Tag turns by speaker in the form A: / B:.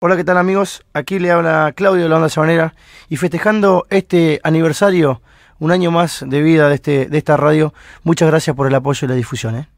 A: Hola, ¿qué tal amigos? Aquí le habla Claudio de la Onda Sabanera y festejando este aniversario, un año más de vida de, este, de esta radio, muchas gracias por el apoyo y la difusión. ¿eh?